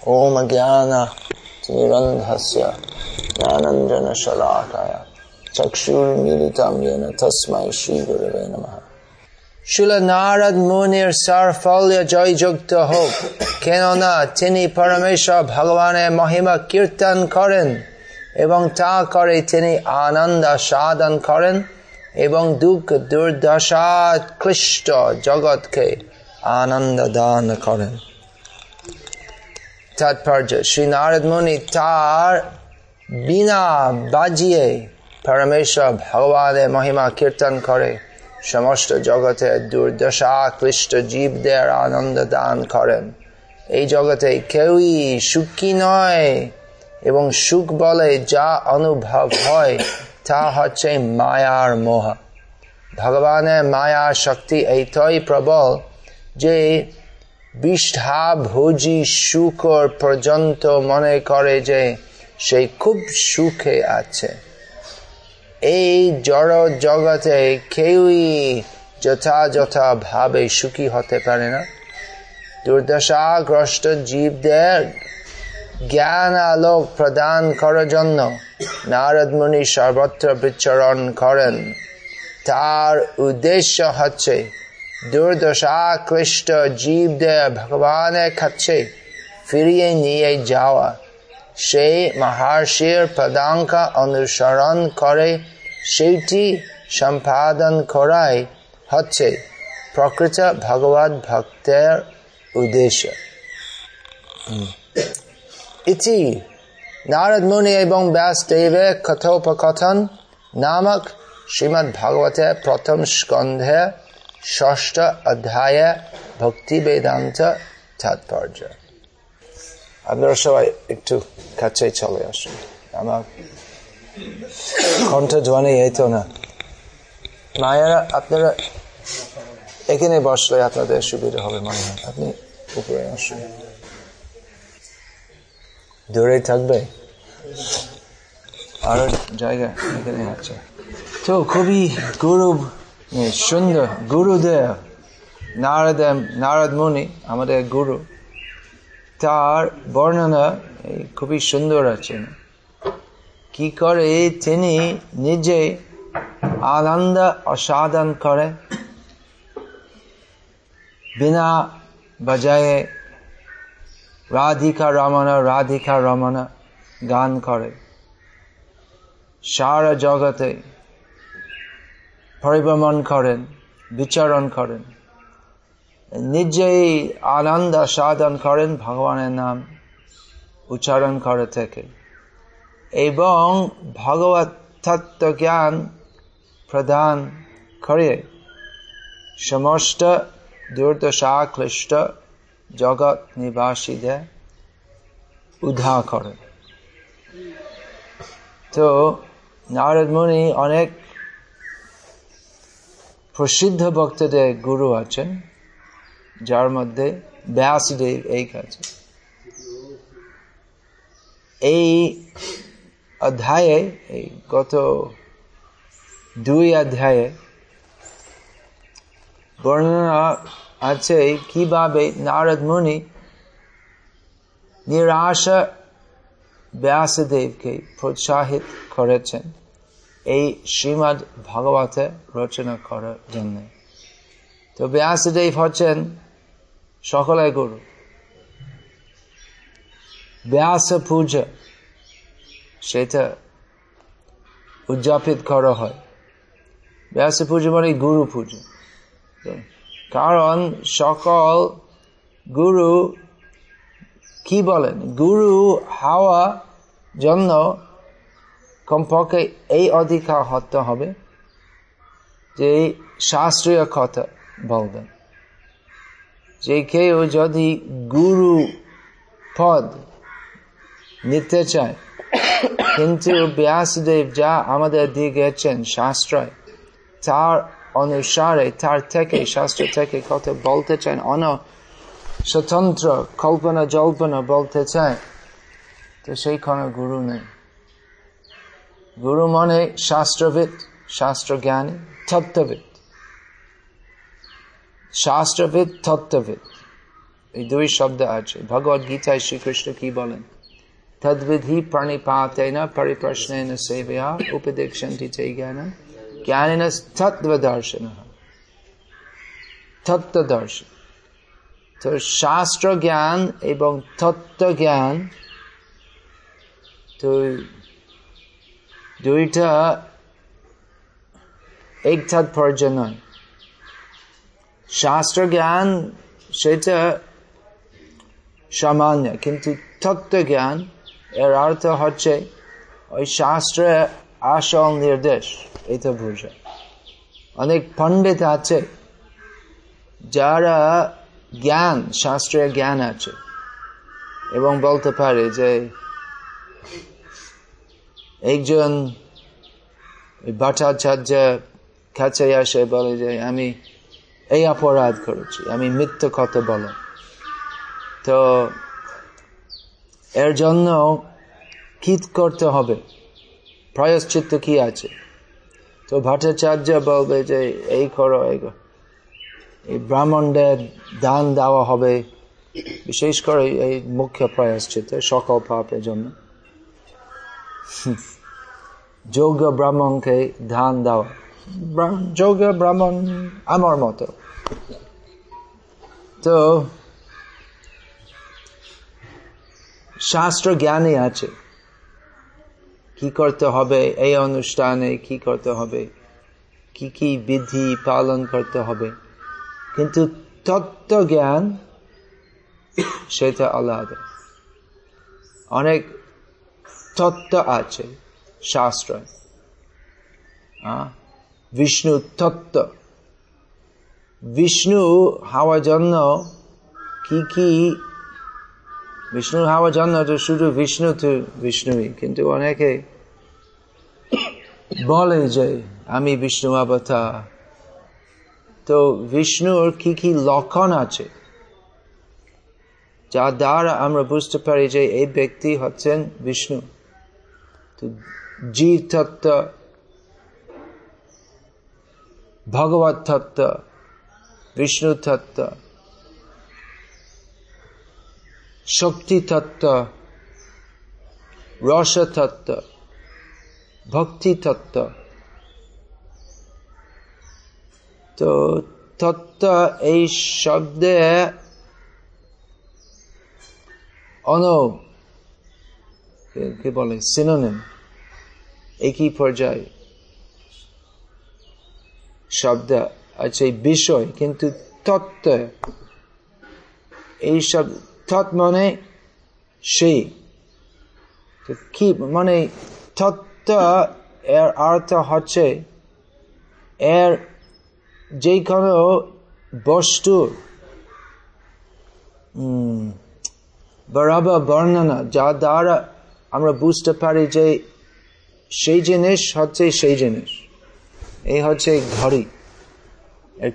ओम ज्ञान तिरंधस्य ज्ञानंजन शलाकाय चक्षुर्मीलितं येन तस्मै श्रीगुरवे नमः শিল নারদ মুনির সারফল্য জয়যুক্ত হোক কেননা তিনি পরমেশ্বর ভগবানের মহিমা কীর্তন করেন এবং তা করে তিনি আনন্দ সাধন করেন এবং দুঃখ দুর্দশা ক্লিষ্ট জগৎকে আনন্দ দান করেন তাৎপর্য শ্রী নারদ মুনি তার বিনা বাজিয়ে পরমেশ্বর ভগবানের মহিমা কীর্তন করে সমস্ত জগতে দুর্দশা ক্লিষ্ট জীবদের আনন্দ দান করেন এই জগতে কেউই সুখী নয় এবং সুখ বলে যা অনুভব হয় তা হচ্ছে মায়ার মোহ ভগবানের মায়া শক্তি এইটাই প্রবল যে বিষ্ঠাভোজী সুখর পর্যন্ত মনে করে যে সে খুব সুখে আছে। এই জড় জগতে কেউই যথাযথ ভাবে সুখী হতে পারে না। দুর্দশাগ্রস্ত জীবদের জ্ঞান আলোক প্রদান করার জন্য নারদ মুনি সর্বত্র বিচরণ করেন। তার উদ্দেশ্য হচ্ছে দুর্দশাক্লিষ্ট জীবদের ভগবানের কাছে ফিরিয়ে নিয়ে যাওয়া। সেই মহর্ষির পদাঙ্ক অনুসরণ করে সেইটি সম্পাদন করাই হচ্ছে প্রকৃত ভগবত ভক্তের উদ্দেশ্য। ইতি নারদ মুনি এবং ব্যাসদেবের কথোপকথন নামক শ্রীমৎ ভাগবতে প্রথম স্কন্ধে ষষ্ঠ অধ্যায়, ভক্তি বেদান্ত, তাৎপর্য। আপনারা সবাই একটু কাছে চলে আসুন। আমার কণ্ঠ ধ্বনি এই তো না। মায়েরা, আপনারা এখানে বসলে আপনাদের সুবিধা হবে মনে হয়। আপনি উপরে আসুন। দূরে থাকবে? আরও জায়গা এখানে আছে। তো খুবই গুরু সুন্দর গুরুদেব নারদ নারদ মুনি আমাদের গুরু। তার বর্ণনা খুবই সুন্দর আছে। কি করে তিনি নিজে আনন্দ অসাধন করে, বিনা বাজায়ে রাধিকা রমনা রাধিকা রমনা গান করে। সারা জগতে পরিভ্রমণ করেন, বিচরণ করেন। নিজেই আনন্দ সাধন করেন ভগবানের নাম উচ্চারণ করে থেকে। এবং ভগবত জ্ঞান প্রদান করে সমস্ত দুর্দশা ক্লিষ্ট জগৎ নিবাসীদের উদ্ধার করেন। তো নারদ মুনি অনেক প্রসিদ্ধ ভক্তদের গুরু আছেন, যার মধ্যে ব্যাসদেব এই কাছে এই অধ্যায়ে, এই গত দুই অধ্যায়ে বর্ণনা আছে কীভাবে নারদ মুনি নিরাশা ব্যাসদেবকে প্রোৎসাহিত করেছেন। এই শ্রীমদ ভগবতে রচনা করার জন্য। তো ব্যাসদেব হচ্ছেন সকলের গুরু। ব্যাস পূজা, সেটা উদযাপিত করা হয়। ব্যাস পুজো মানে গুরু পুজো। কারণ সকল গুরু, কি বলেন? গুরু হাওয়া জন্য কমপক্ষে এই অধিকার হতে হবে যে শাস্ত্রীয় কথা বলবেন। যে কেউ যদি গুরু পদ নিতে চায়, কিন্তু ব্যাসদেব যা আমাদের দিয়ে গেছেন শাস্ত্রায় তার অনুসারে, তার থেকে, শাস্ত্র থেকে কথা বলতে চান অন স্বতন্ত্র কল্পনা জল্পনা বলতে চায়, তো সেই গুরু নেই। গুরু মনে শাস্ত্রবিদ শাস্ত্র জ্ঞানী Tattavit. শাস্ত্রবিদ তত্ত্ববিদ এই দুই শব্দ আছে। ভগবদ গীতায় শ্রীকৃষ্ণ কি বলেন? তদ্বিধি প্রণিপাতেন না পরিপ্রশ্ন উপদেক্ষন্তি চে জ্ঞান জ্ঞানেন তত্ত্বদর্শন তত্ত্বদর্শন। তো শাস্ত্র জ্ঞান এবং তত্ত্ব জ্ঞান তো দুইটা এক তাৎপর্য নয়। শাস্ত্র জ্ঞান সেটা সামান্য, কিন্তু তত্ত্ব জ্ঞান এর অর্থ হচ্ছে ওই শাস্ত্রে আসল নির্দেশ, এটা বুঝে। অনেক পণ্ডিত আছে যারা জ্ঞান, শাস্ত্রের জ্ঞান আছে এবং বলতে পারে যে একজন ভট্টাচার্য কাছে আসে, বলে যে, আমি এই অপরাধ করেছি, আমি মিথ্য কথা বল? তো এর জন্য কি করতে হবে? প্রায়শ্চিত্ত কি আছে? তো ভট্টাচার্য বলবে যে, এই করো, এই এই ব্রাহ্মণদের দান দেওয়া হবে, বিশেষ করে এই মুখ্য প্রায়শ্চিত সকল পাপের জন্য। যোগ্য ব্রাহ্মণকে ধান দেওয়া যোগ্য ব্রাহ্মণ আমার মতো তো শাস্ত্র জ্ঞানে আছে কি করতে হবে এই অনুষ্ঠানে কি করতে হবে কি কি বিধি পালন করতে হবে কিন্তু তত্ত্ব জ্ঞান সেটা আলাদা অনেক তত্ত্ব আছে, শাস্ত্র। বিষ্ণু তত্ত্ব। বিষ্ণু হওয়ার জন্য কি কি? বিষ্ণু হওয়ার জন্য তো শুধু বিষ্ণু তো বিষ্ণুই, কিন্তু অনেকে বলে যে আমি বিষ্ণু অবতার। তো বিষ্ণুর কি কি লক্ষণ আছে? যা দ্বারা আমরা বুঝতে পারি যে এই ব্যক্তি হচ্ছেন বিষ্ণু। তো জীব তত্ত্ব ভগবত তত্ত্ব বিষ্ণু তত্ত্ব শক্তি তত্ত্ব রস তত্ত্ব ভক্তি তত্ত্ব তো তত্ত্ব এই শব্দে অন কি বলে? সিনোনিম একই পর্যায়ে। শব্দ আছে বিষয়, কিন্তু তত্ত্ব। এই সব তৎ মানে সেই কি মানে তত্ত্ব, এর অর্থ হচ্ছে এর যে কোনো বস্তু বরাবর বর্ণনা যা দ্বারা আমরা বুঝতে পারি যে সেই জিনিস হচ্ছে সেই জিনিস। এই হচ্ছে ঘড়ি। এর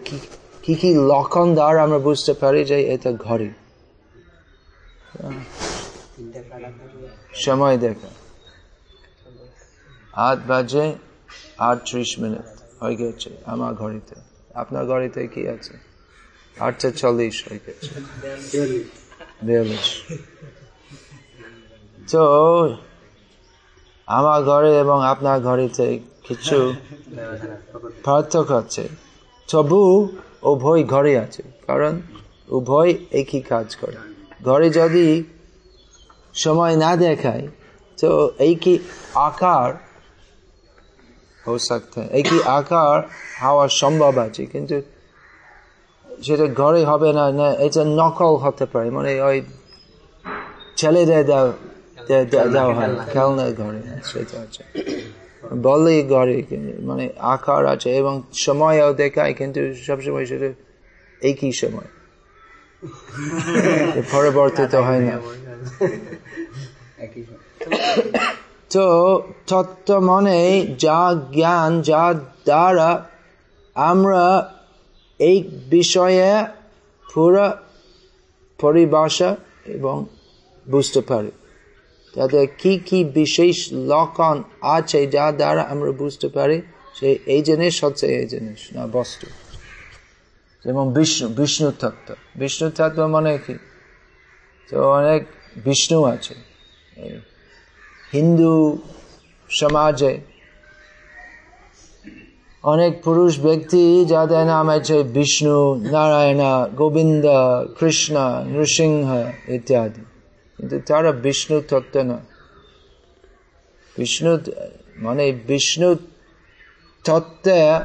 কি কি লক্ষণ দ্বারা আমরা বুঝতে পারি যে এটা ঘড়ি। সময় দেখা। আট বাজে আটত্রিশ মিনিট। হয়ে গেছে আমার ঘড়িতে। আপনার ঘড়িতে কি আছে? আটটা চল্লিশ হয়ে গেছে। বিয়াল্লিশ। তো আমার ঘরে এবং আপনার ঘরেতে কিছু পার্থক্য আছে। তবু উভয় ঘরে আছে, কারণ উভয় একই কাজ করে। ঘরে যদি সময় না দেখায়, তো এই কি আকার হো সকতে, একই আকার হওয়া সম্ভব আছে, কিন্তু সেটা ঘরে হবে না এটা নকল হতে পারে। মানে ওই ছেলেদের দেওয়া হয় খেলনা ঘরে সেটা আছে বলে ঘরে মানে আকার আছে এবং সময়ও দেখায় কিন্তু সবসময় সেটা একই সময়। পরিবর্তিত হয় না। তো তত্ত্ব মনে যা জ্ঞান যা দ্বারা আমরা এই বিষয়ে পুরো পরিভাষা এবং বুঝতে পারি। তাদের কি কি বিশেষ লক্ষণ আছে যা দ্বারা আমরা বুঝতে পারি সে এই জিনিস হচ্ছে এই জিনিস, না বস্তু? যেমন বিষ্ণু বিষ্ণু তত্ত্ব। বিষ্ণু তত্ত্ব মানে কি? তো অনেক বিষ্ণু আছে। হিন্দু সমাজে অনেক পুরুষ ব্যক্তি যাদের নাম আছে বিষ্ণু, নারায়ণ, গোবিন্দ, কৃষ্ণ, নৃসিংহ ইত্যাদি। কিন্তু তারা বিষ্ণু তত্ত্ব নয়। বিষ্ণু মানে বিষ্ণু তত্ত্বে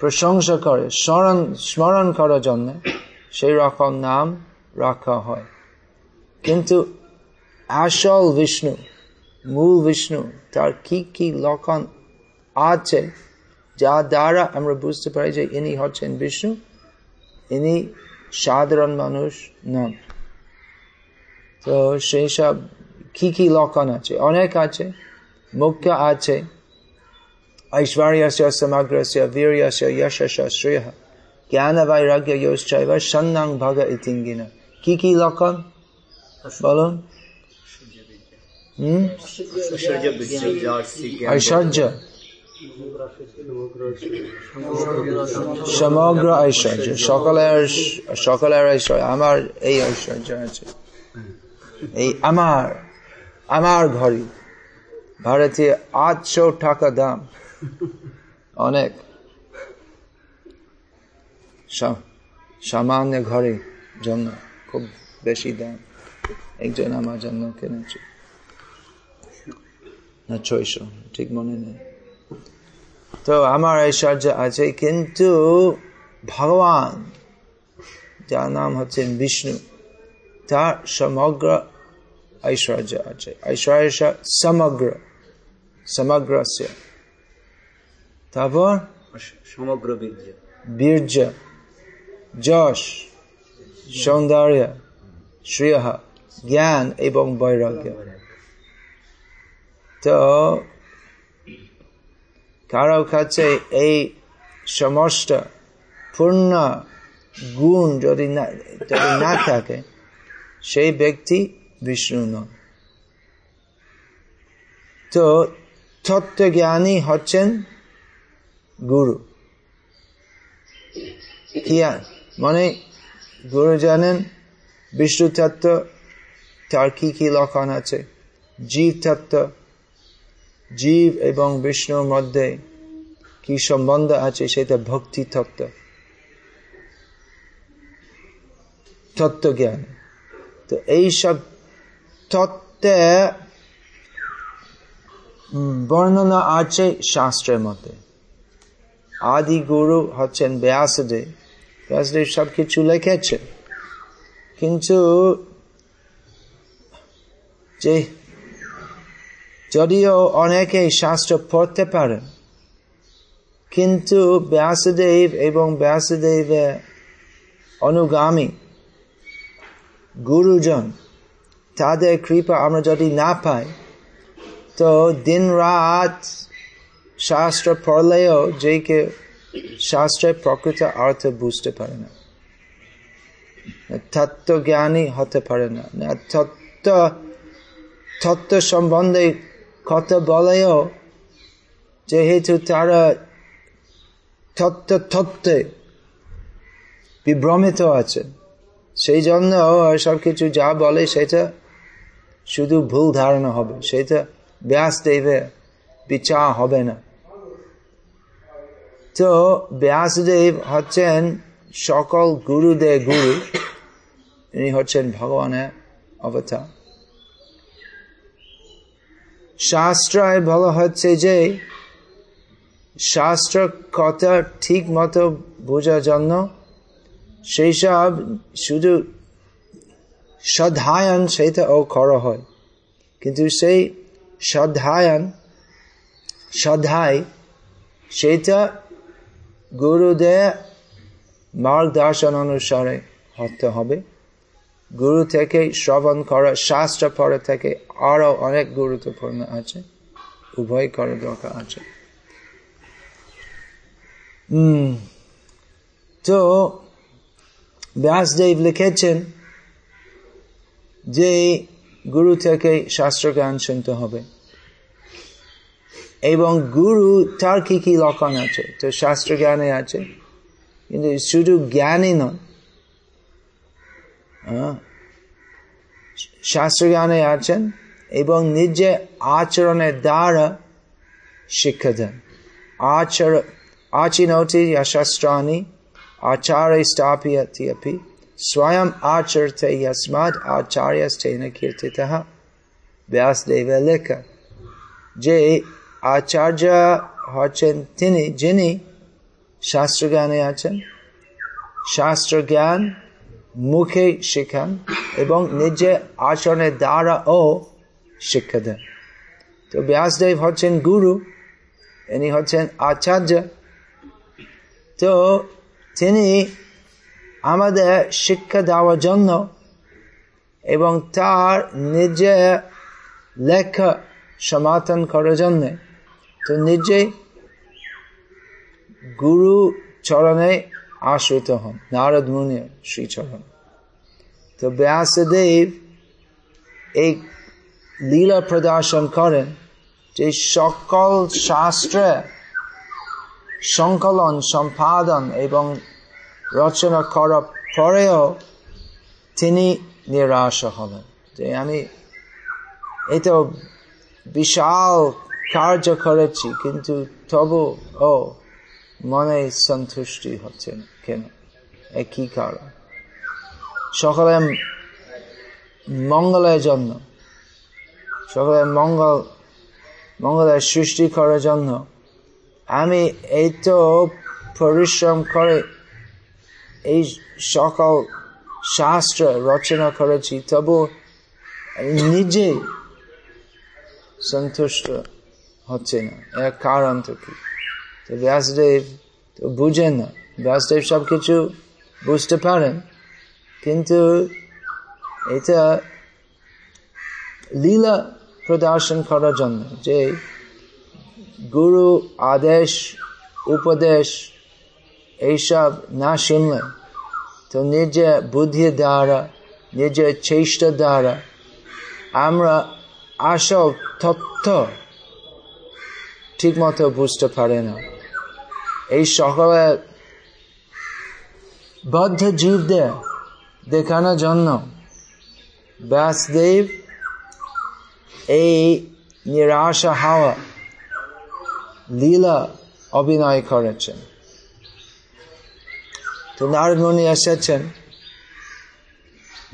প্রশংসা করে, স্মরণ স্মরণ করার জন্য সেই রকম নাম রাখা হয়। কিন্তু আসল বিষ্ণু, মূল বিষ্ণু, তার কি কি লক্ষণ আছে যা দ্বারা আমরা বুঝতে পারি যে ইনি হচ্ছেন বিষ্ণু? ইনি সাধারণ মানুষ নন। তো সেই সব কি কি লক্ষণ আছে? অনেক আছে, মুখ্য আছে। ঐশ্বর্যস্য, সমগ্রস্য, বীর্যস্য, যশস্য, শ্রেয়। জ্ঞান বৈরাগ্য যোশ্চৈব সন্নাং ভগ ইতিঙ্গিনা কি কি লক্ষণ? বলুন। হম? ঐশ্বর্য। সমগ্র ঐশ্বর্য। সকলের সকলের ঐশ্বর্য। আমার এই ঐশ্বর্য আছে। এই আমার আমার ঘড়ি। ভারতীয় আটশো টাকা দাম। অনেক। সামান্য ঘরে জন্য খুব বেশি দাম। একজন আমার জন্য কিনেছে। না, ছয়শো, ঠিক মনে নেই। তো আমার ঐশ্বর্য আছে, কিন্তু ভগবান, যার নাম হচ্ছেন বিষ্ণু, তার সমগ্র ঐশ্বর্য আছে ঐশ্বর্য সমগ্র সমগ্র তারপর সমগ্র বীর্য বীর্য যশ সৌন্দর্য শ্রেয় জ্ঞান এবং বৈরাগ্য তো কারও কাছে এই সমস্ত পূর্ণ গুণ যদি না যদি না থাকে সেই ব্যক্তি বিষ্ণু নন তো তত্ত্বজ্ঞানী হচ্ছেন গুরু। মানে গুরু জানেন বিষ্ণু তত্ত্ব, তার কি কি লক্ষণ আছে? জীব তত্ত্ব, জীব এবং বিষ্ণুর মধ্যে কি সম্বন্ধ আছে সেটা ভক্তি তত্ত্ব। তত্ত্বজ্ঞান। তো এইসব তত্ত্বে বর্ণনা আছে শাস্ত্রের মতে। আদি গুরু হচ্ছেন ব্যাসদেব। ব্যাসদেব সব কিছু লিখেছে কিন্তু যে যদিও অনেকে শাস্ত্র পড়তে পারেন, কিন্তু ব্যাসদেব এবং ব্যাসদেবের অনুগামী গুরুজন তাদের কৃপা আমরা যদি না পাই, তো দিন রাত শাস্ত্র পড়লেও যে কে শাস্ত্রের প্রকৃত অর্থ বুঝতে পারে না। তত্ত্বজ্ঞানী হতে পারে না। তত্ত্ব তত্ত্ব সম্বন্ধে কথা বলেও যেহেতু তারা তত্ত্ব তত্ত্বে বিভ্রমিত আছে, সেই জন্য সব কিছু যা বলে সেটা শুধু ভুল ধারণা হবে, সেটা ব্যাস দেবে বিচার হবে না। তো ব্যাসদেব হচ্ছেন সকল গুরুদেব গুরু, ইনি হচ্ছেন ভগবানের অবতার। শাস্ত্রায় বলা হচ্ছে যে, শাস্ত্র কথা ঠিক মতো বোঝার জন্য সেই সব শুধু সধায়ন সেটা ও করা হয়। কিন্তু সেই সধায়ন, সধায় সেটা গুরুদেব মার্গদর্শন অনুসারে হতে হবে। গুরু থেকে শ্রবণ করা, শাস্ত্র পড়া থেকে আরও অনেক গুরুত্বপূর্ণ আছে, উভয় করা দরকার আছে। তো ব্যাসদেব লিখেছেন যে গুরু থেকে শাস্ত্রজ্ঞান শুনতে হবে। এবং গুরু তার কি কি লক্ষণ আছে? তো শাস্ত্র জ্ঞানে আছে, কিন্তু শুধু জ্ঞানই নয়। হ্যাঁ? শাস্ত্র জ্ঞানে আছেন এবং নিজে আচরণের দ্বারা শিক্ষা দেন। আচর আচিনৌতি শাস্ত্রানি আচার স্থাপিয়তি স্বয়ং Acharta Yasmad Acharyas Tena Kirtitaha Vyasdeva Leka. যে আচার্য হচ্ছেন তিনি যিনি শাস্ত্রজ্ঞানে আছেন শাস্ত্রজ্ঞান মুখে শিখান এবং নিজে আচরণের দ্বারা ও শিক্ষা দেন তো ব্যাসদেব হচ্ছেন গুরু ইনি হচ্ছেন আচার্য তো তিনি আমাদের শিক্ষা দেওয়ার জন্য এবং তার নিজে লেখা সমাধান করার জন্য। তো নিজে গুরু চরণে আশ্রিত হন, নারদ মুনি শ্রীচরণ তো ব্যাসদেব এই লীলা প্রদর্শন করেন যে সকল শাস্ত্রে সংকলন, সম্পাদন এবং রচনা করার পরেও তিনি নিরাশ হলেন যে আমি তো বিশাল কার্য করেছি, কিন্তু তবু, ও, মনে সন্তুষ্টি হচ্ছে না কেন কি কারণ? সকলে মঙ্গলের জন্য, সকলে মঙ্গল, মঙ্গলের সৃষ্টি করার জন্য আমি এই তো পরিশ্রম করে এই সকল শাস্ত্র রচনা করেছি, তবু নিজে সন্তুষ্ট হচ্ছে না। এর কারণ তো কি? তো ব্যাসদেব তো বুঝেন না। ব্যাসদেব সব কিছু বুঝতে পারেন, কিন্তু এটা লীলা প্রদর্শন করার জন্য যে গুরু আদেশ, উপদেশ এইসব না শুনলে তো নিজে বুদ্ধি দ্বারা নিজের চেষ্টা দ্বারা আমরা আসল তথ্য ঠিক মতো বুঝতে পারে না। এই সকলে বদ্ধ জীবদের দেখানোর জন্য ব্যাসদেব এই নিরাশা হাওয়া লীলা অভিনয় করেছেন। তো নারদ মুনি এসেছেন।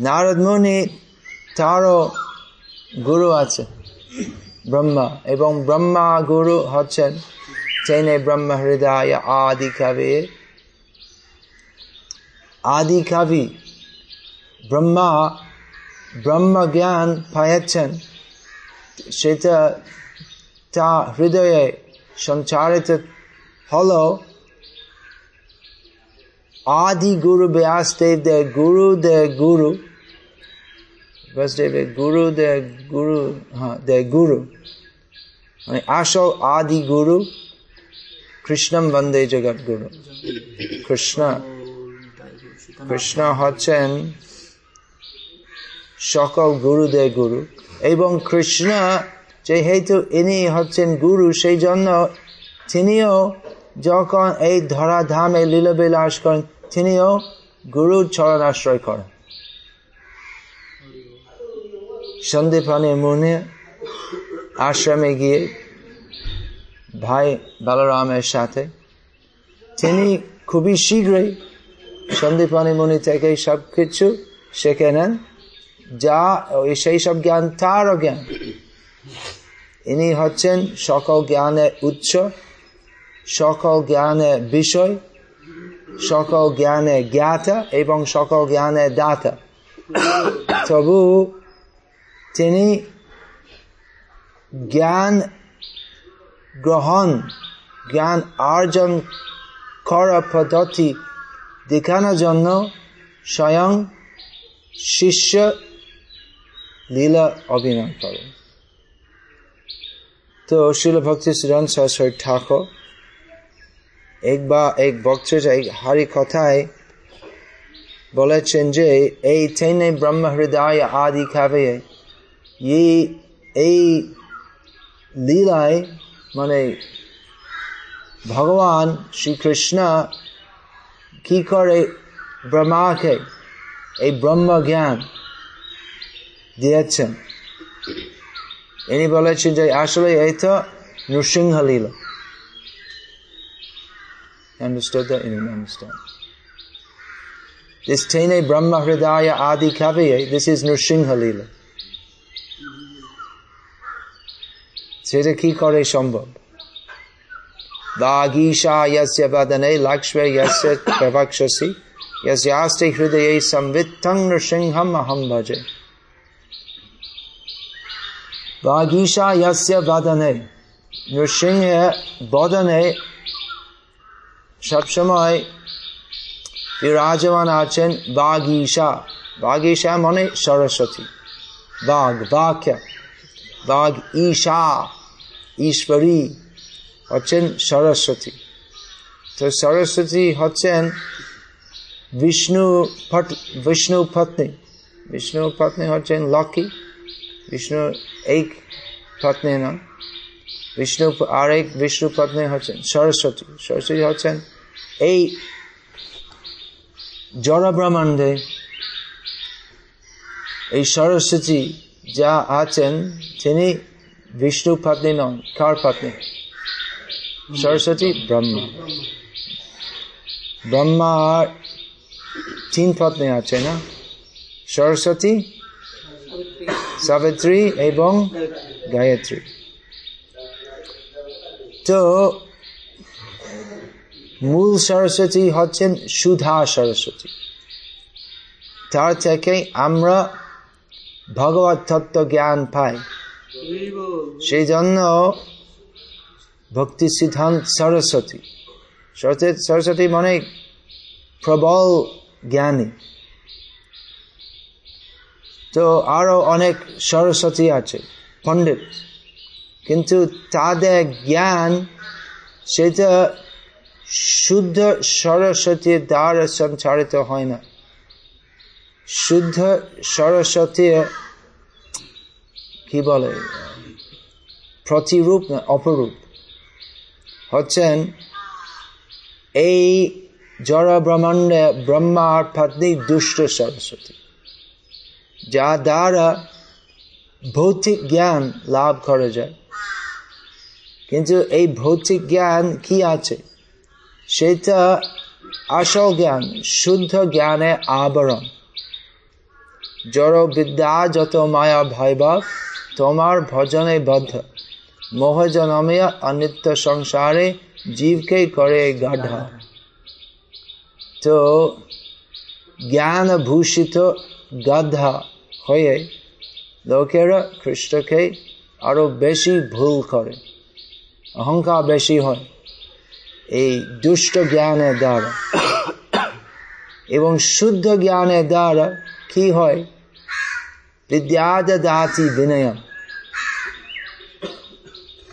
নারদ তারও গুরু আছে ব্রহ্মা, এবং ব্রহ্মা গুরু হচ্ছেন চেনে ব্রহ্ম হৃদয় আদি কবি। আদি কবি ব্রহ্মা, ব্রহ্ম জ্ঞান পাইয়াছেন, সেটা তা হৃদয়ে সঞ্চারিত হলো আদি গুরু ব্যাসদেব দে গুরু দে গুরু ব্যাসদেব গুরু দে গুরু হ্যাঁ দে গুরু মানে আসল আদি গুরু কৃষ্ণম বন্দে জগৎ গুরু কৃষ্ণ কৃষ্ণ হচ্ছেন সকল গুরুদের গুরু এবং কৃষ্ণ যেহেতু ইনি হচ্ছেন গুরু সেই জন্য তিনিও যখন এই ধরা ধামে লীলাবিলাস করেন, তিনিও গুরুর চরণ আশ্রয় করেন। সন্দীপানি মুনি আশ্রমে গিয়ে ভাই বালরামের সাথে, তিনি খুবই শীঘ্রই সন্দীপানি মুনি থেকে সব কিছু শিখে নেন, যা সেই সব জ্ঞান, তারও জ্ঞান। ইনি হচ্ছেন সকল জ্ঞানের উৎস। সকল জ্ঞানে বিষয়, সকল জ্ঞানে জ্ঞাতা এবং সকল জ্ঞানে দাতা। তবু তিনি জ্ঞান গ্রহণ, জ্ঞান অর্জন করার পদ্ধতি দেখানোর জন্য স্বয়ং শিষ্য লীলা অভিনয় করেন। তো শিল ভক্তি সরস্বতী ঠাকুর এক বক্তৃতা এক হারি কথায় বলেছেন যে, এই চেন্নাই ব্রহ্ম হৃদয় আদি খাবে এই লীলায় মানে ভগবান শ্রীকৃষ্ণ কি করে ব্রহ্মাকে এই ব্রহ্ম জ্ঞান দিয়েছেন? ইনি বলেছেন যে, আসলে এই তো নৃসিংহ লীলা understood that he didn't understand. This Tene Brahma Hridaya Adi Kaviye, this is Nrsimha Leela. Sita ki kore shambhav. Vagisha yasya vadane lakshve yasya pravakshasi yasya aste hridaye samvittang nrsimham aham bhaje. Vagisha yasya vadane nrsimha vadane সবসময় বিরাজমান আছেন বাগীশা। বাগীশা মানে সরস্বতী। বাঘ বাক্য বাঘ, ঈশা, ঈশ্বরী হচ্ছেন সরস্বতী। তো সরস্বতী হচ্ছেন বিষ্ণু পট বিষ্ণু পত্নী। বিষ্ণু পত্নী হচ্ছেন লক্ষ্মী। বিষ্ণু এক পত্নী না। বিষ্ণু আর এক বিষ্ণু পত্নী হচ্ছেন সরস্বতী। সরস্বতী হচ্ছেন এই জড় ব্রহ্মাণ্ডে এই সরস্বতী যা আছেন তিনি বিষ্ণু পত্নী নন, কার পত্নী? সরস্বতী ব্রহ্মা। ব্রহ্মার তিন পত্নী আছে না? সরস্বতী, সাবিত্রী এবং গায়ত্রী। তো মূল সরস্বতী হচ্ছেন সুধা সরস্বতী। তার থেকে আমরা ভগবত তত্ত্ব জ্ঞান পাই। সেই জন্য ভক্তি সিদ্ধান্ত সরস্বতী সরস্বতী মানে প্রবল জ্ঞানী। তো আরও অনেক সরস্বতী আছে, পণ্ডিত। কিন্তু তাদের জ্ঞান, সেটা শুদ্ধ সরস্বতীর দ্বারা সঞ্চারিত হয় না। শুদ্ধ সরস্বতী কি বলে? প্রতিরূপ না অপরূপ? হচ্ছেন এই জড় ব্রহ্মাণ্ডে ব্রহ্মার পত্নী দুষ্ট সরস্বতী, যা দ্বারা ভৌতিক জ্ঞান লাভ করা যায়। কিন্তু এই ভৌতিক জ্ঞান কি আছে? সেটা আসল জ্ঞান, শুদ্ধ জ্ঞানে আবরণ। জড় বিদ্যা যত মায়া ভয়ভাব তোমার ভজনে বদ্ধ। মোহ জনমিয়া অনিত্য সংসারে, জীবকে করে গাঢ় তো জ্ঞান ভূষিত গাধা হয়ে লোকেরা খ্রিস্টকে আরও বেশি ভুল করে। অহংকার বেশি হয়। এই দুষ্ট জ্ঞানের দ্বারা। এবং শুদ্ধ জ্ঞানের দ্বারা কি হয়? বিদ্যাদ দাতি বিনয়ম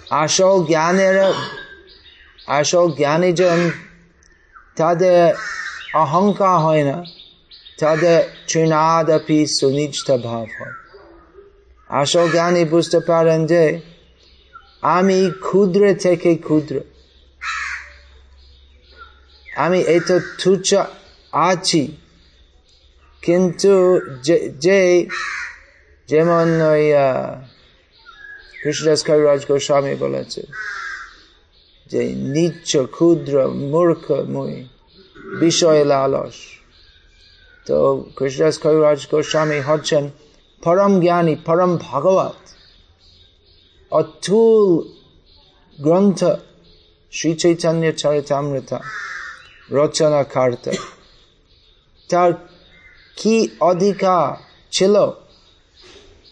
আসল জ্ঞানের, আসল জ্ঞানীজন তাদের অহংকার হয় না, তাদের তৃণাদপি সুনিষ্ঠ ভাব হয়। আসল জ্ঞানী বুঝতে পারেন যে, আমি ক্ষুদ্র থেকে ক্ষুদ্র। আমি এই তো তুচ্ছ আছি। কিন্তু যে যেমন ওই কৃষ্ণদাস কাবিরাজ গোস্বামী বলেছে যে, নিচ্ছ, ক্ষুদ্র, মূর্খ, মুই, বিষয় লালস। তো কৃষ্ণদাস কবিরাজ গোস্বামী হচ্ছেন পরম জ্ঞানী, পরম ভাগবত। অতুল গ্রন্থ শ্রী চৈতন্য চরিতামৃত। রচনা কার্তা। তার কি অধিকার ছিল?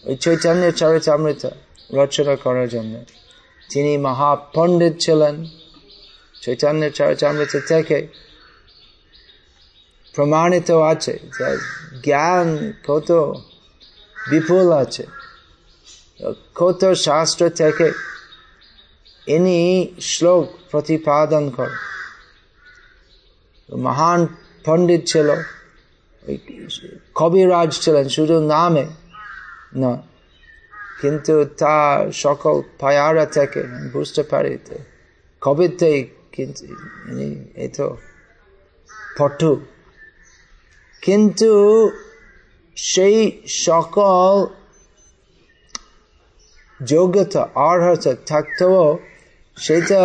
ওই চৈতন্য চরিতামৃত রচনা করার জন্য। তিনি মহাপণ্ডিত ছিলেন। চৈতন্য চরিতামৃত থেকে প্রমাণিত আছে জ্ঞান কত বিপুল আছে। কত শাস্ত্র থেকে ইনি শ্লোক প্রতিপাদন করে মহান পণ্ডিত ছিল কবিরাজ ছিলেন, শুধু নামে না কিন্তু তা সকল পায়ারা থেকে বুঝতে পারি কবিতেই কিন্তু এই তো পটু। কিন্তু সেই সকল যোগ্যতা, অর্হতা থাকতেও সেটা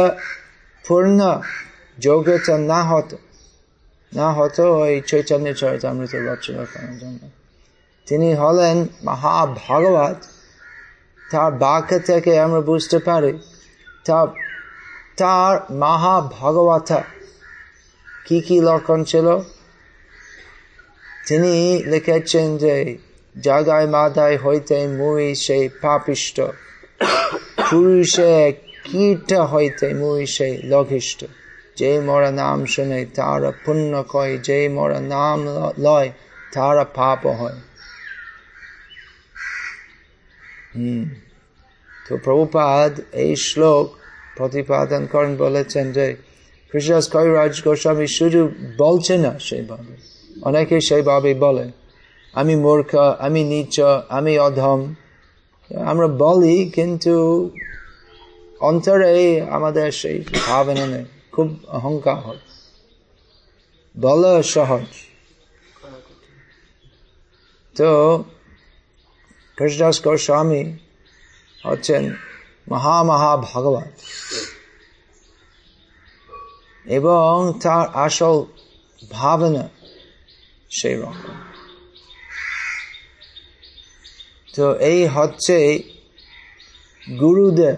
পূর্ণ যোগ্যতা না হতো। না হতো ওই চৈতন্য চরিতামৃত রচনা করার জন্য তিনি হলেন মহাভাগবত। তার বাক্য থেকে আমরা বুঝতে পারি, তার তার মহাভাগবতা কি কি লক্ষণ ছিল? তিনি লিখেছেন যে জাগায় মাদায় হইতে মুই সেই পাপিষ্ট পুরুষে কীট হইতে মুই সেই লঘিষ্ঠ। যে মরা নাম শুনে তারা পুণ্য কয় যে মরা নাম লয় তারা পাপ হয় হম তো প্রভুপাদ এই শ্লোক প্রতিপাদন করেন বলেছেন যে কৃষ্ণদাস কৈরাজ গোস্বামী শুধু বলছে না সেইভাবে অনেকে সেইভাবে বলে আমি মূর্খ আমি নিচ আমি অধম আমরা বলি কিন্তু অন্তরে আমাদের সেই ভাবনা নেই খুব অহংকার হয়। বলা সহজ। তো কৃষ্ণদাস গোস্বামী হচ্ছেন মহা মহা এবং তার আসল ভাবনা সেই রকম তো এই হচ্ছে গুরুদের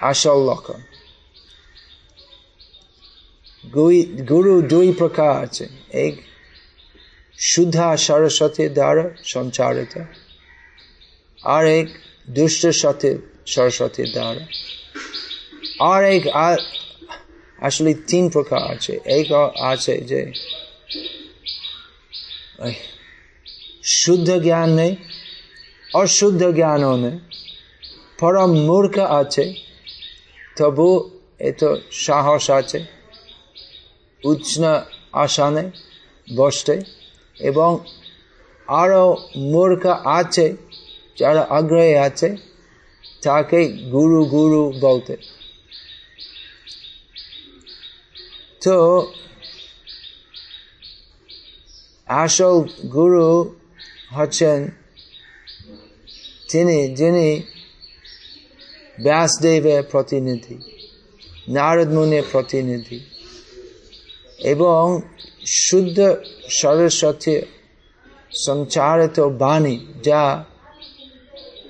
আসল লক্ষণ। গুরু দুই প্রকার আছে এক শুদ্ধা সরস্বতীর দ্বারা সঞ্চারিত আর এক দুষ্ট সতী সরস্বতীর দ্বারা আর এক আসলে তিন প্রকার আছে এক আছে যে শুদ্ধ জ্ঞান নেই অশুদ্ধ জ্ঞানও নেই পরম মূর্খ আছে তবু এত সাহস আছে উচ্চ আসানে বসতে এবং আরও মূর্খ আছে যারা আগ্রহী আছে তাকে গুরু গুরু বলতে। তো আসল গুরু হচ্ছেন তিনি, যিনি ব্যাসদেবের প্রতিনিধি, নারদ মুনির প্রতিনিধি। এবং শুদ্ধ সরস্বতী সঞ্চারিত বাণী যা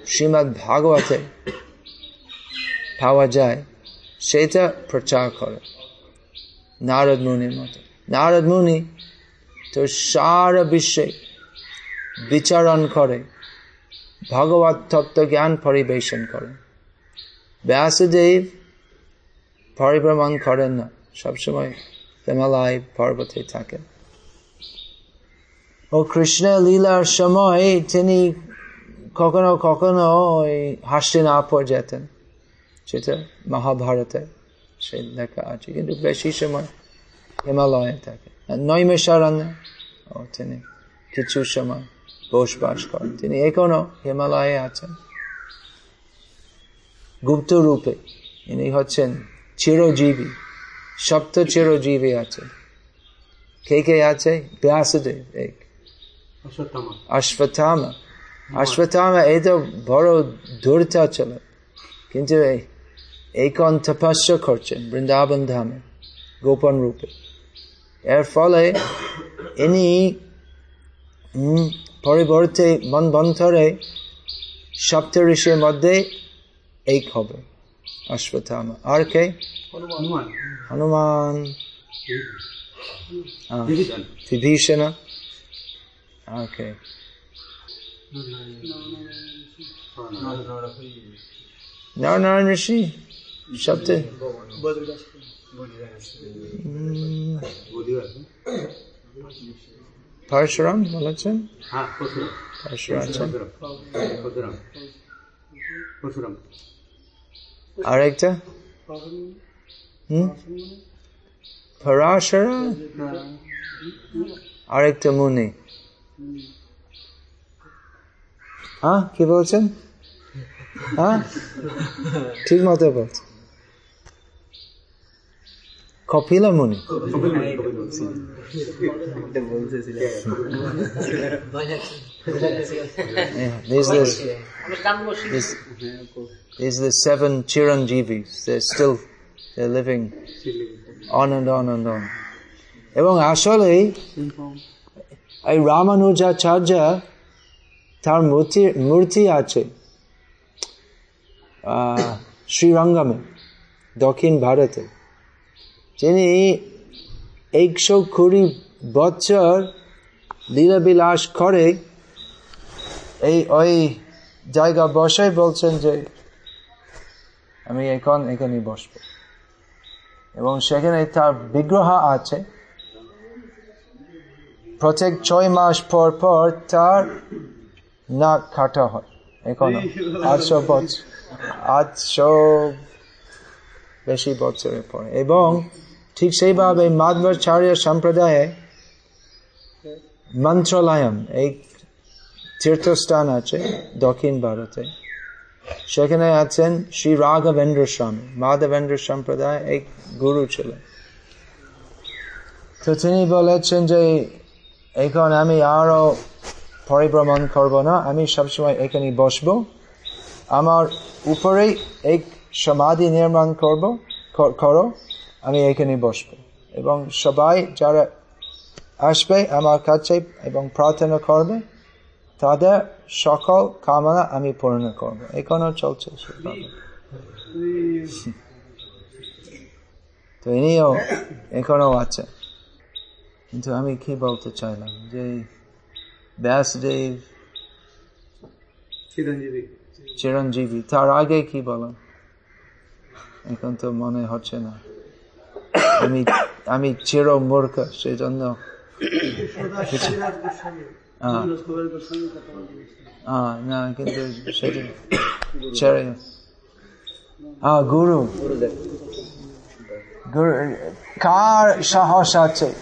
শ্রীমৎ ভাগবতে পাওয়া যায়, সেটা প্রচার করে। নারদ মুনির মতো। নারদ মুনি তো সারা বিশ্বে বিচারণ করে, ভগবত তত্ত্ব জ্ঞান পরিবেশন করেন ব্যাসদেব পরিভ্রমণ করেন না, সবসময় হিমালয় পর্বতে থাকেন ও কৃষ্ণ লীলার সময় তিনি কখনো কখনো ওই হাস্তিনাপুর যেতেন সেটা মহাভারতে সে লেখা আছে কিন্তু বেশি সময় হিমালয়ে থাকে নৈমেশারণ্য ও তিনি কিছু সময় বসবাস করেন তিনি এখনও হিমালয়ে আছেন গুপ্ত রূপে ইনি হচ্ছেন চিরজীবী সপ্ত চিরজীবী আছে। কে কে আছে? ব্যাসদেব এক। অশ্বত্থামা। অশ্বত্থামা। এই তো বড় দূরতা ছিল কিন্তু এইকন তপস্যা করছেন বৃন্দাবন ধামে গোপন রূপে। এর ফলে ইনি পরিবর্তে মন বন্ধরে সপ্ত ঋষির মধ্যে এক হবে অশ্বত্থামা আর কে হনুমান বিভীষণ ওকে নারায়ণ ঋষি সপ্তে পরশুরাম বলেছেন পরশুরাম আর একটা হম? পরাশরা আরেকটা মুনি। হ্যাঁ কি বলছেন? হ্যাঁ ঠিক মতো বলছেন কপিলা মুনি Yeah, these are the, these, these are the seven Chiranjeevis. They're still, they're living on and on and on. এবং আসলে এই রামানুজাচার্য তার মূর্তি মূর্তি আছে আহ, শ্রীরঙ্গমে দক্ষিণ ভারতে যিনি একশো কুড়ি বছর লীলাবিলাস করে এই ওই জায়গা বসে বলছেন যে আমি এখন এখানে বসব। এবং সেখানে তার বিগ্রহ আছে। প্রত্যেক ছয় মাস পর পর তার নাক কাটা হয়। এখনও আটশো বছর আটশো বেশি বছরের পরে। এবং ঠিক সেইভাবে মাধবাচার্য সম্প্রদায়ে মন্ত্রালয়ম এই তীর্থস্থান আছে দক্ষিণ ভারতে। সেখানে আছেন শ্রী রাঘবেন্দ্র স্বামী। মাধবেন্দ্র সম্প্রদায় এক গুরু ছিলেন। তো তিনি বলেছেন যে, এখন আমি আরও পরিভ্রমণ করব না। আমি সবসময় এখানে বসবো। আমার উপরেই এক সমাধি নির্মাণ করব করো। আমি এখানে বসবো। এবং সবাই যারা আসবে আমার কাছে এবং প্রার্থনা করবে তাদের সকল কামনা আমি পূর্ণ করব। এখনও চলছে। তো ইনিও এখনও আছে। কিন্তু আমি কি বলতে চাইলাম? যে ব্যাসদেব চিরঞ্জীবী। চিরঞ্জীবী তার আগে কি বলেন এখন তো মনে হচ্ছে না। আমি আমি চির মূর্খ সেই জন্য গুরু। গুরু, কার সাহস আছে?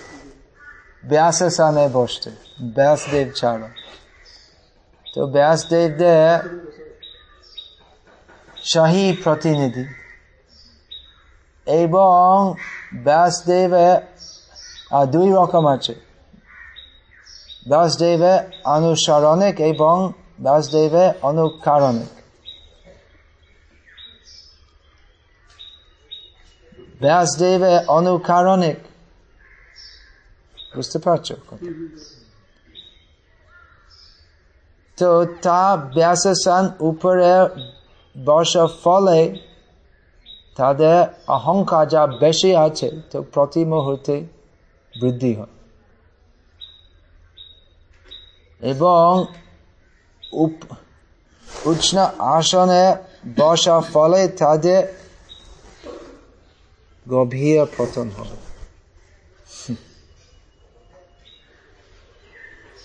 ব্যাসের সামনে বসতে। ব্যাসদেব ছাড়া। তো ব্যাসদেবদের শাহী প্রতিনিধি। এবং ব্যাসদেবে দুই রকম আছে ব্যাসদেবে অনুসরণিক এবং ব্যাসদেবে অনুকারণিক ব্যাসদেবে অনুকারণিক বুঝতে পারছ তো তা ব্যাসান উপরে বর্ষার ফলে তাদের অহংকার যা বেশি আছে, তো প্রতি মুহূর্তে বৃদ্ধি হয়। এবং উষ্ণ আসনে বসার ফলে তাদের গভীর পতন হবে।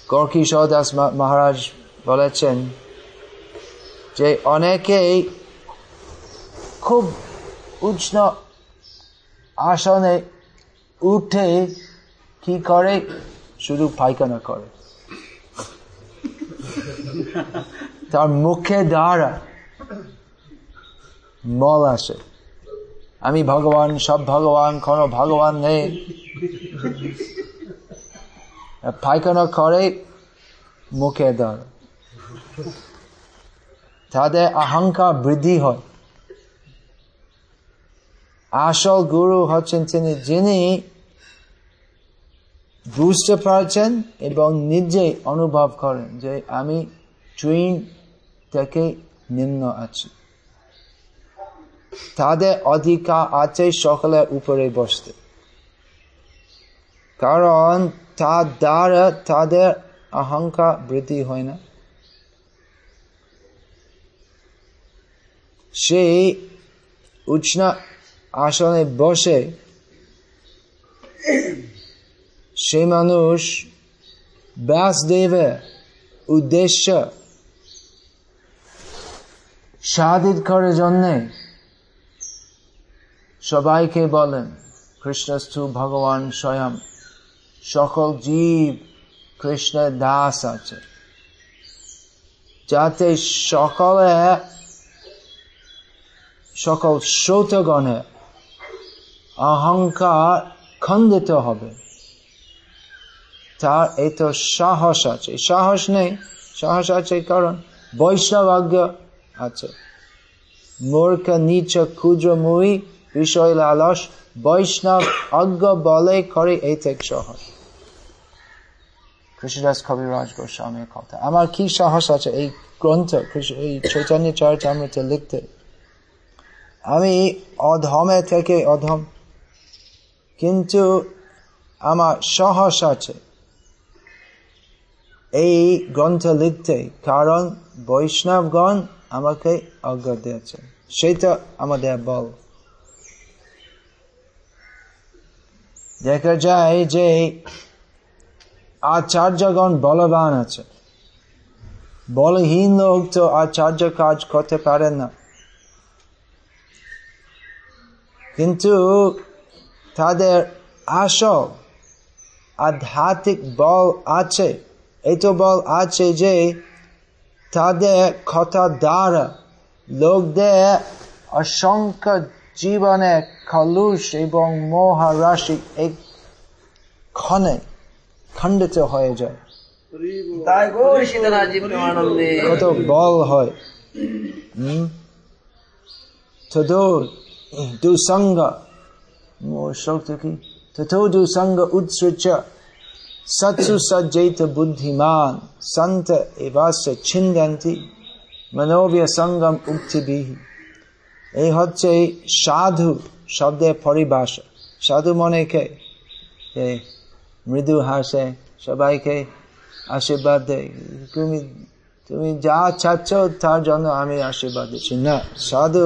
গর্কিশোর দাস মহারাজ বলেছেন যে অনেকেই খুব উষ্ণ আসনে উঠে কি করে? শুধু পায়খানা করে। তার মুখে দ্বারা মল আসে। আমি ভগবান, সব ভগবান, কোনো ভগবান নেই। পায়খানা করে মুখে দ্বারা। তাদের অহংকার বৃদ্ধি হয়। আসল গুরু হচ্ছেন তিনি যিনি বুঝতে পারছেন এবং নিজে অনুভব করেন যে আমি ট্রেন থেকে নিম্ন আছি। তাদের অধিকার আছে সকলের উপরে বসতে। কারণ তার দ্বারা তাদের অহংকার বৃদ্ধি হয় না। সেই উষ্ণ আসনে বসে সেই মানুষ ব্যাসদেবের উদ্দেশ্য সাধিত করার জন্যে সবাইকে বলেন কৃষ্ণস্থু ভগবান স্বয়ং সকল জীব কৃষ্ণের দাস আছে। যাতে সকলে, সকল শ্রোতগণে অহংকার খণ্ডিত হবে। তার এই তো সাহস আছে। সাহস নেই। সাহস আছে কারণ আজ্ঞা আছে। মূর্খ, নিচ, ক্ষুদ্র, মুই বিষয় লালস বৈষ্ণব, অজ্ঞ, বলে করে এই ত্যাগ সহজ। কৃষ্ণদাস কবিরাজ গোস্বামীর কথা। আমার কি সাহস আছে? এই গ্রন্থ এই চৈতন্য চরিতামৃত লিখতে। আমি অধমে থেকে অধম কিন্তু আমার সাহস আছে। এই গ্রন্থ লিখতে, কারণ বৈষ্ণবগণ আমাকে অজ্ঞা দিয়েছেন সেটা আমাদের বল। দেখা যায় যে আচার্যগণ বলবান আছে। বলহীন লোক তো আচার্য কাজ করতে পারে না। কিন্তু তাদের আসল আধ্যাত্মিক বল আছে। এই তো বল আছে যে তাদের কথা দ্বারা লোকদের অসংখ্য জীবনে খলুষ এবং মহারাশি এক ক্ষণে খণ্ডিত হয়ে যায়। কত বল হয়। দুসঙ্গ কি তথো দুসঙ্গ উৎসৃচ সৎসু সজ্জিত বুদ্ধিমান সন্ত এবাস ছিন্দন্তি মনোব্য সঙ্গম উক্তিবিহি এই হচ্ছে সাধু শব্দের পরিভাষা। সাধু মনে কে? মৃদু হাসে, সবাইকে আশীর্বাদ দেয়। তুমি তুমি যা চাচ্ছ তার জন্য আমি আশীর্বাদ দিচ্ছি। না, সাধু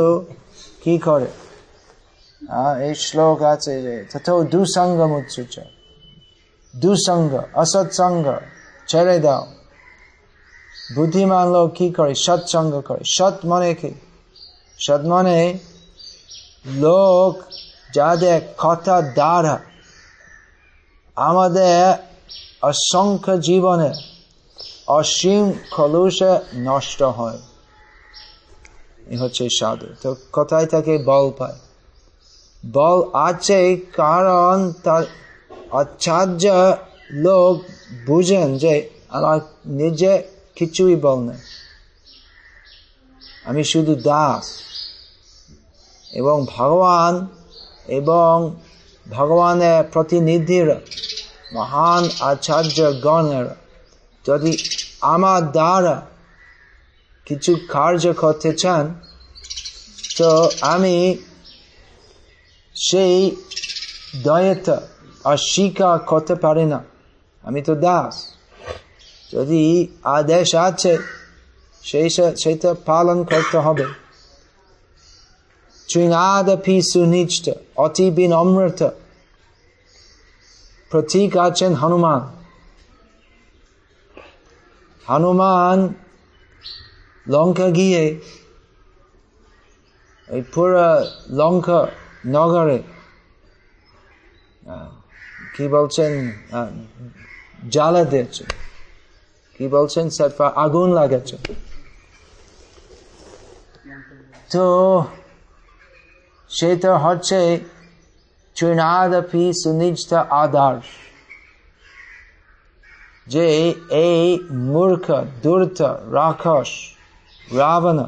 কি করে? এই শ্লোক আছে যে, তথা দুসঙ্গম উৎসুচ দুসঙ্গ অসৎসঙ্গ ছেড়ে দাও। বুদ্ধিমান লোক কি করে? সৎসঙ্গ করে। সৎ মনে কি? সৎ মনে লোক যাদের কথা দ্বারা আমাদের অসংখ্য জীবনে অসীম খলুষে নষ্ট হয়। হচ্ছে সাধু। তো কোথায় থেকে? বল পায়। বল আছে কারণ তার আচার্য লোক বুঝেন যে আমার নিজে কিছুই বল না আমি শুধু দাস এবং ভগবান এবং ভগবানের প্রতিনিধির মহান আচার্য গণের যদি আমার দ্বারা কিছু কার্য করতে চান, তো আমি সেই দয়তা অস্বীকার করতে পারে না। আমি তো দাস। যদি আদেশ আছে, সেই সেটা পালন করতে হবে। চৃঙাদপি সুনিষ্ট অতি বিনম্রত প্রতীক আছেন হনুমান। হনুমান লঙ্কা গিয়ে, এই পুরো লঙ্কা নগরে। কি বলছেন জ্বালা দিয়েছে। কি বলছেন সারফা আগুন লাগাচ্ছে তো সেটা হচ্ছে চুনাদপি সুনিষ্ঠ আদর্শ যে এই মূর্খ, দূর্ত, রাক্ষস, রাবণ,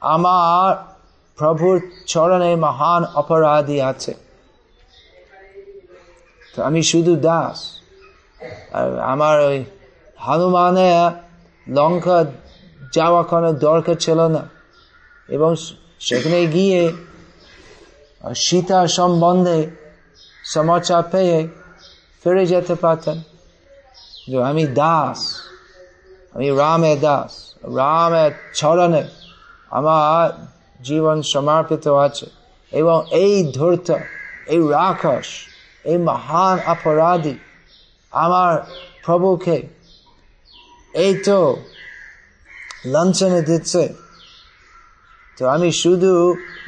আমার প্রভুর চরণে মহান অপরাধী আছে। তো আমি শুধু দাস। আর আমার ওই হনুমানে লঙ্কা যাওয়া কোনো দরকার ছিল না। এবং সেখানে গিয়ে সীতা সম্বন্ধে সমাচার পেয়ে ফিরে যেতে পারতেন। যে আমি দাস, আমি রামের দাস, রামের চরণে আমার জীবন সমর্পিত আছে এবং এই ধূর্ত, এই রাক্ষস, এই মহান অপরাধী আমার প্রভুকে এই তো লঞ্চনে দিচ্ছে। তো আমি শুধু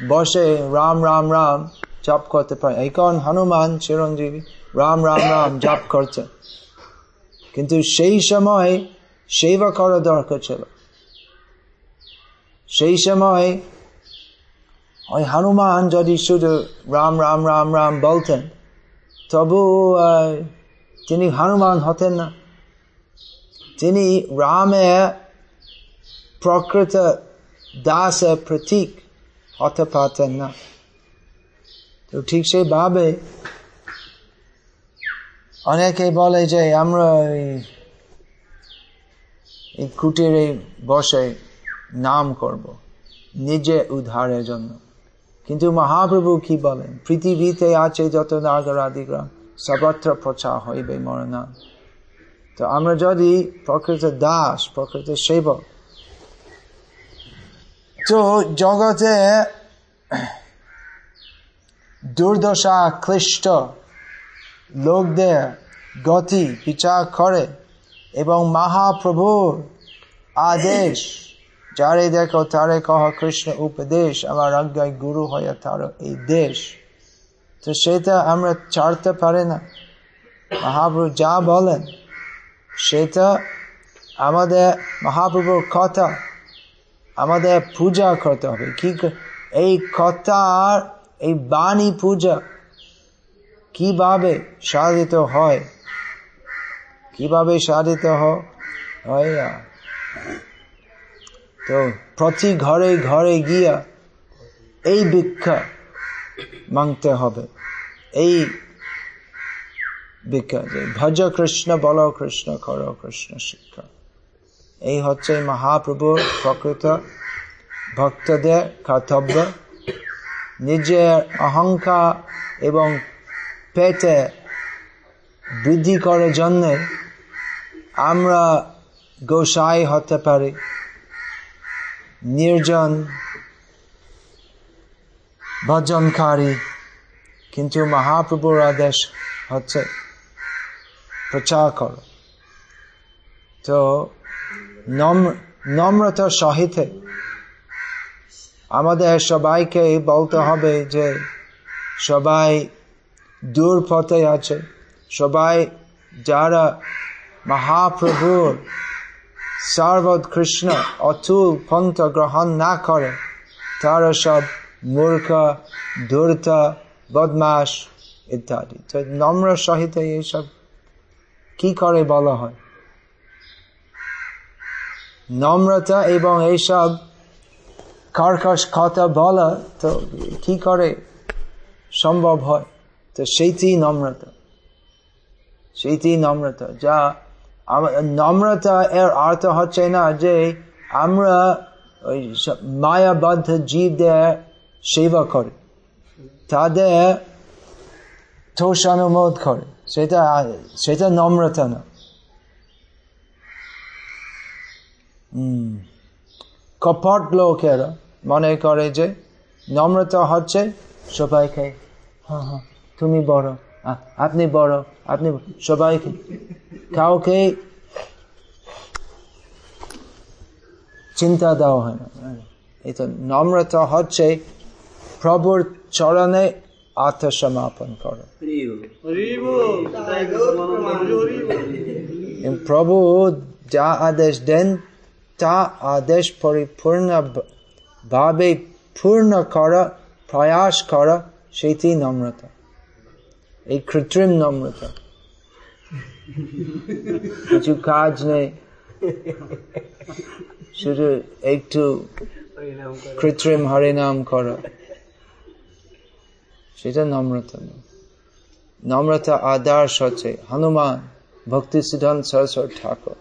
বসে রাম রাম রাম জপ করতে পারি। এই কারণ হনুমান চিরঞ্জীবী রাম রাম রাম জপ করছে। কিন্তু সেই সময় সেবা করা দরকার ছিল। সেই সময় ওই হনুমান যদি শুধু রাম রাম রাম রাম বলতেন, তবু তিনি হনুমান হতেন না। তিনি রামের প্রকৃত দাসের প্রতীক হতে পারতেন না। তো ঠিক সেইভাবে অনেকে বলে যে আমরা এই কুটিরে বসে নাম করব নিজে উদ্ধারের জন্য। কিন্তু মহাপ্রভু কি বলেন? পৃথিবীতে আছে যত নাগরাদিগ্রাম সর্বত্র প্রচার হইবে মরণা। তো আমরা যদি প্রকৃত দাস, প্রকৃত সেবক, তো জগতে দুর্দশা, ক্লিষ্ট লোকদের গতি বিচার করে এবং মহাপ্রভুর আদেশ যারে দেখো তারে কহ কৃষ্ণ উপদেশ আমার আজ্ঞায় গুরু হয়ে তার এই দেশ তো সেটা আমরা ছাড়তে পারি না মহাপ্রভু যা বলেন সেটা আমাদের মহাপ্রভুর কথা আমাদের পূজা করতে হবে কি এই কথার এই বাণী পূজা কীভাবে সাধিত হয় কীভাবে সাধিত হয় তো প্রতি ঘরে ঘরে গিয়া এই ভিক্ষা মাংতে হবে। এই ভিক্ষা যে ভজ কৃষ্ণ, বল কৃষ্ণ, কর কৃষ্ণ, শিক্ষা। এই হচ্ছে মহাপ্রভুর প্রকৃত ভক্তদের কর্তব্য। নিজের অহংকার এবং পেটে বৃদ্ধি করার জন্যে আমরা গোসাই হতে পারি। নির্জন, ভজনকারী, কিন্তু মহাপ্রভুর আদেশ হচ্ছে প্রচার কর তো নম্র নম্রতার সহিতে আমাদের সবাইকে বলতে হবে যে সবাই দূর পথে আছে। সবাই যারা মহাপ্রভুর সর্বদ কৃষ্ণ অতুল পন্থ গ্রহণ না করে তারা সব মূর্খ ধূর্ত বদমাস ইত্যাদি তো নম্র সহিত এইসব কি করে বলা হয় নম্রতা এবং এইসব কর্কশ কথা বলা তো কি করে সম্ভব হয় তো সেইটি নম্রতা সেইটি নম্রতা যা নম্রতা এর অর্থ হচ্ছে না যে আমরা ওই মায়াবদ্ধ জীবদের সেবা করি। তাদের তোষানুমোদ করে। সেটা সেটা নম্রতা না। কপট লোকেরা মনে করে যে নম্রতা হচ্ছে সবাইকে হ্যাঁ হ্যাঁ তুমি বড়। আপনি বড়, আপনি সবাইকে। কাউকে চিন্তা দেওয়া হয় না। এটা নম্রতা হচ্ছে প্রভুর চরণে আত্মসমাপন করো। প্রভু যা আদেশ দেন, তা আদেশ পরিপূর্ণ ভাবে পূর্ণ করা, প্রয়াস করা সেটি নম্রতা। এই কৃত্রিম নম্রতা কিছু কাজ নেই শুধু একটু কৃত্রিম হরিনাম করা সেটা নম্রতা নম্রতা আদর্শ হচ্ছে হনুমান ভক্তি সিদ্ধান্ত সরস্বর ঠাকুর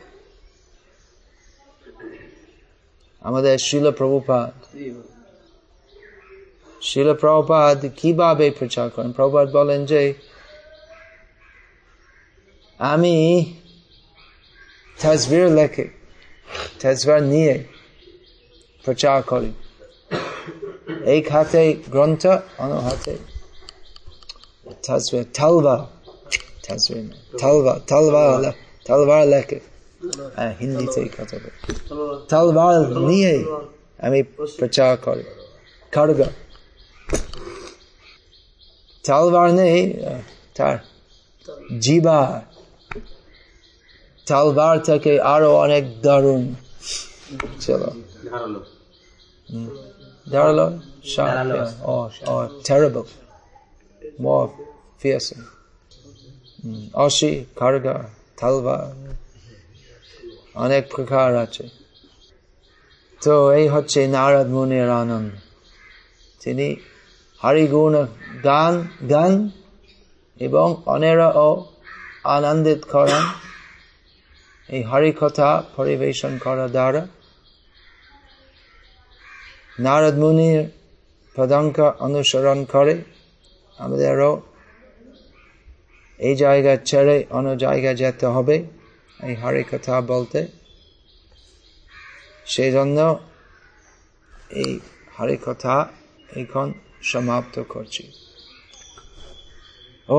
আমাদের শিল প্রভুপাদ শিল প্রভুপাদ কীভাবে প্রচার করেন প্রভুপাদ বলেন যে আমি তসবির লেখে তসবির নিয়ে প্রচার করি। এক হাতে গ্রন্থ অন্য হাতে তসবির তলবা তসবির না, তলবা তলবার লেখে। হ্যাঁ হিন্দিতে কথা বলি। তলবার নিয়ে আমি প্রচার করি। খড়গ তলবার নেই তার জিবা। তলবার থেকে আরও অনেক দারুণ চলো ধারালো। terrible. More fearsome. অসি খাড়গা থালবা অনেক প্রকার আছে। তো এই হচ্ছে নারদ মুনির আনন্দ। তিনি হরিগুণ গান গান এবং অনেরাও আনন্দিত করেন। এই হরিকথা পরিবেশন করা দ্বারা নারদ মুনির পদাঙ্ক অনুসরণ করে। আমাদেরও এই জায়গা ছেড়ে অন্য জায়গায় যেতে হবে, এই হরি কথা বলতে। সেই জন্য এই হরি কথা এখন সমাপ্ত করছি। ও